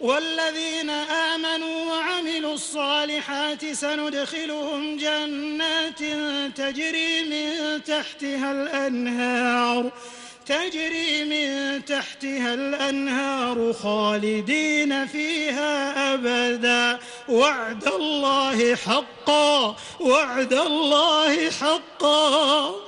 والذين آمنوا وعملوا الصالحات سندخلهم جنات تجري من تحتها الأنهار تجري من تحتها الأنهار خالدين فيها أبدا. وعد الله حقا وعد الله حقا.